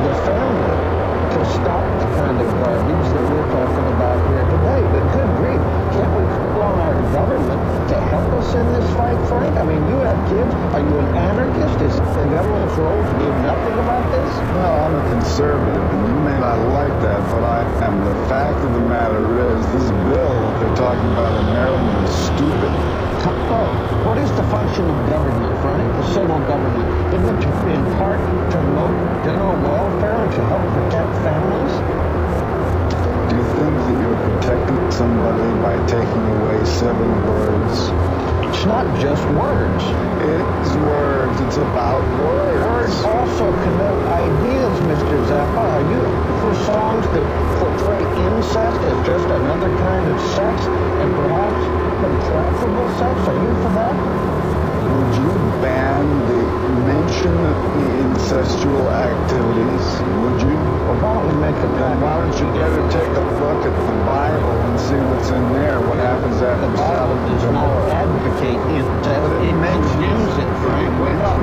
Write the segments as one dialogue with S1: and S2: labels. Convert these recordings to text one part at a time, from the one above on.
S1: the family to stop the kind of garbage that we're talking about here today. But good grief, can't we call on our government to help us in this fight, Frank? I mean, you have kids. Are you an anarchist? Is the government's role to do nothing about this?
S2: No, I'm a conservative, and you may not like that, but I am. The fact of the matter is, this bill they're talking about in Maryland is stupid.
S1: What is the function of government, Frank? The civil government? Isn't it to, in part to promote general welfare and to help protect families?
S2: Do you think that you're protecting somebody by taking away seven words?
S1: It's not just words.
S2: It's words. It's about words.
S1: Words also connote ideas, Mr. Zappa. Are you for songs that portray incest as just another kind of sex and perhaps unpreferable sex? Are you for that?
S2: Would you ban the mention of the incestual activities? Would you?
S1: Well, why don't we make a
S2: Then why don't you better take a look at the Bible and see what's in there? What happens after
S1: The Bible
S2: Sodom and
S1: does not advocate incest. It condemns it, Frank. We're not.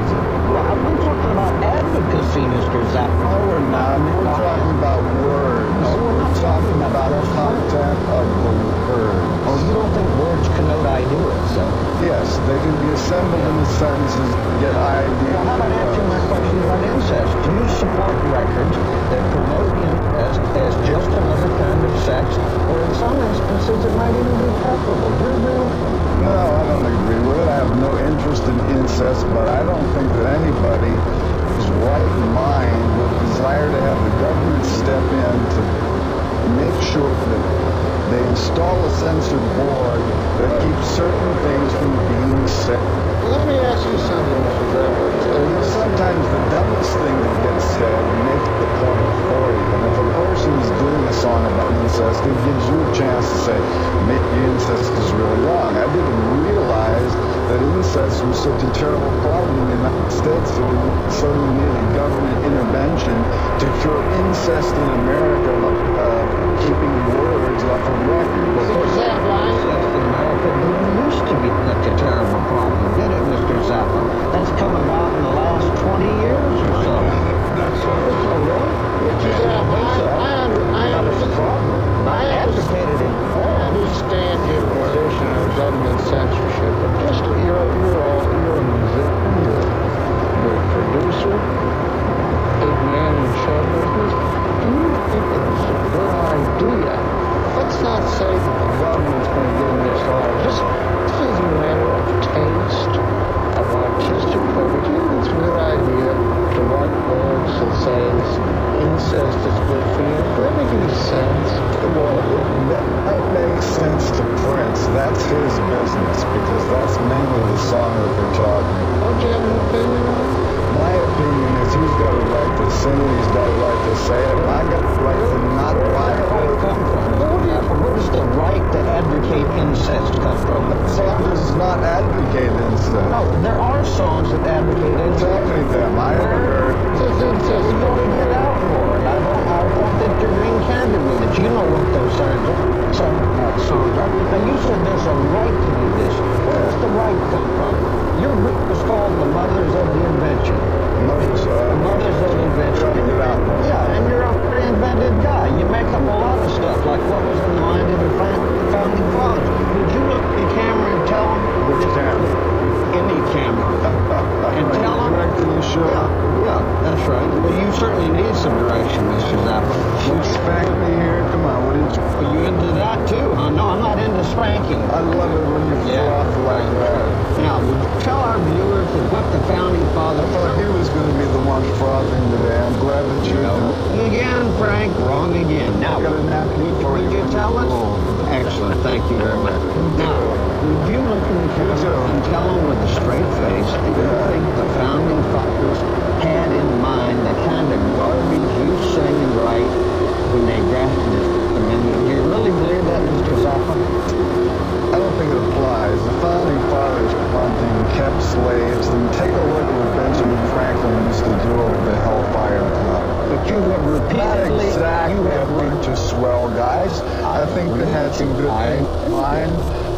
S1: Well, I'm talking about advocacy, Mr. Zappa.
S2: No, we're not. We're talking about words.
S1: No, we're not
S2: talking about the content of the words.
S1: Oh, you don't think words connote ideas, so.
S2: Yes, they can be assembled into sentences, get ideas.
S1: Well, how about answering my question about incest? Do you support records that promote incest as just another kind of sex, or in some instances it might even be preferable? Do you agree with me?
S2: No, I don't agree with it. I have no interest in incest, but I don't think that anybody who's right mind would desire to have the government step in to make sure that they install a censored board that keeps certain things from being said.
S1: Let me ask you something, Mr.
S2: You know, sometimes the dumbest thing that gets said makes the point for you. And if a person is doing a song about incest, it gives you a chance to say, maybe incest is really wrong. I didn't realize that incest was such a terrible problem in the United States that we suddenly needed government intervention to cure incest in America, uh, keeping words off of records.
S1: Incest in America didn't used to be such a terrible problem, did it, Mr. Zappa? That's come about in the last 20 years or so.
S2: That's
S1: Oh, really?
S3: Yeah, I, I, I,
S1: No, I'm not into spanking.
S2: I love it when you
S1: Yeah.
S2: froth like that.
S1: Now, would you tell our viewers what the founding
S2: I
S1: fathers
S2: thought he was going to be the one frothing today. I'm glad that you know.
S1: Again, Frank, wrong again. Now,
S2: Got a napkin for
S1: would
S2: you.
S1: you tell us? Excellent, thank you very much. Now, would you look in the camera and tell them with a straight face that you think the founding fathers had in mind the kind of garbage you sing and write when they drafted this amendment? Do you really believe that, Mr. slaves,
S2: then take a look at what Benjamin Franklin used to do with the Hellfire Club.
S1: But you have repeatedly... Not exactly you have a bunch
S2: of swell guys. I think they had some good things in mind.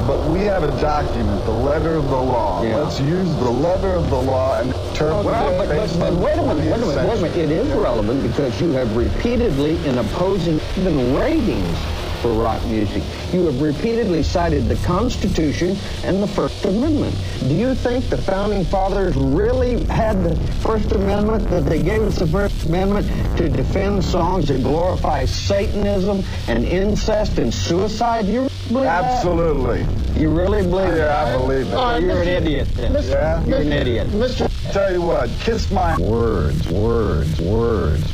S2: But we have a document, the letter of the law.
S1: Yeah.
S2: Let's use the letter of the law and turn
S1: oh,
S2: well,
S1: but, but, but wait a minute, wait a minute, wait a minute. It is relevant because you have repeatedly, in opposing even ratings, for rock music, you have repeatedly cited the Constitution and the First Amendment. Do you think the Founding Fathers really had the First Amendment, that they gave us the First Amendment to defend songs that glorify Satanism and incest and suicide? You believe that?
S2: Absolutely.
S1: You really believe
S2: Yeah,
S1: that?
S2: I believe it.
S3: All right,
S1: You're an idiot then.
S3: Mr.
S2: Yeah?
S1: You're an idiot.
S3: Mr.
S2: Tell you what, kiss my
S1: Words, words, words.